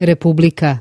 Republika.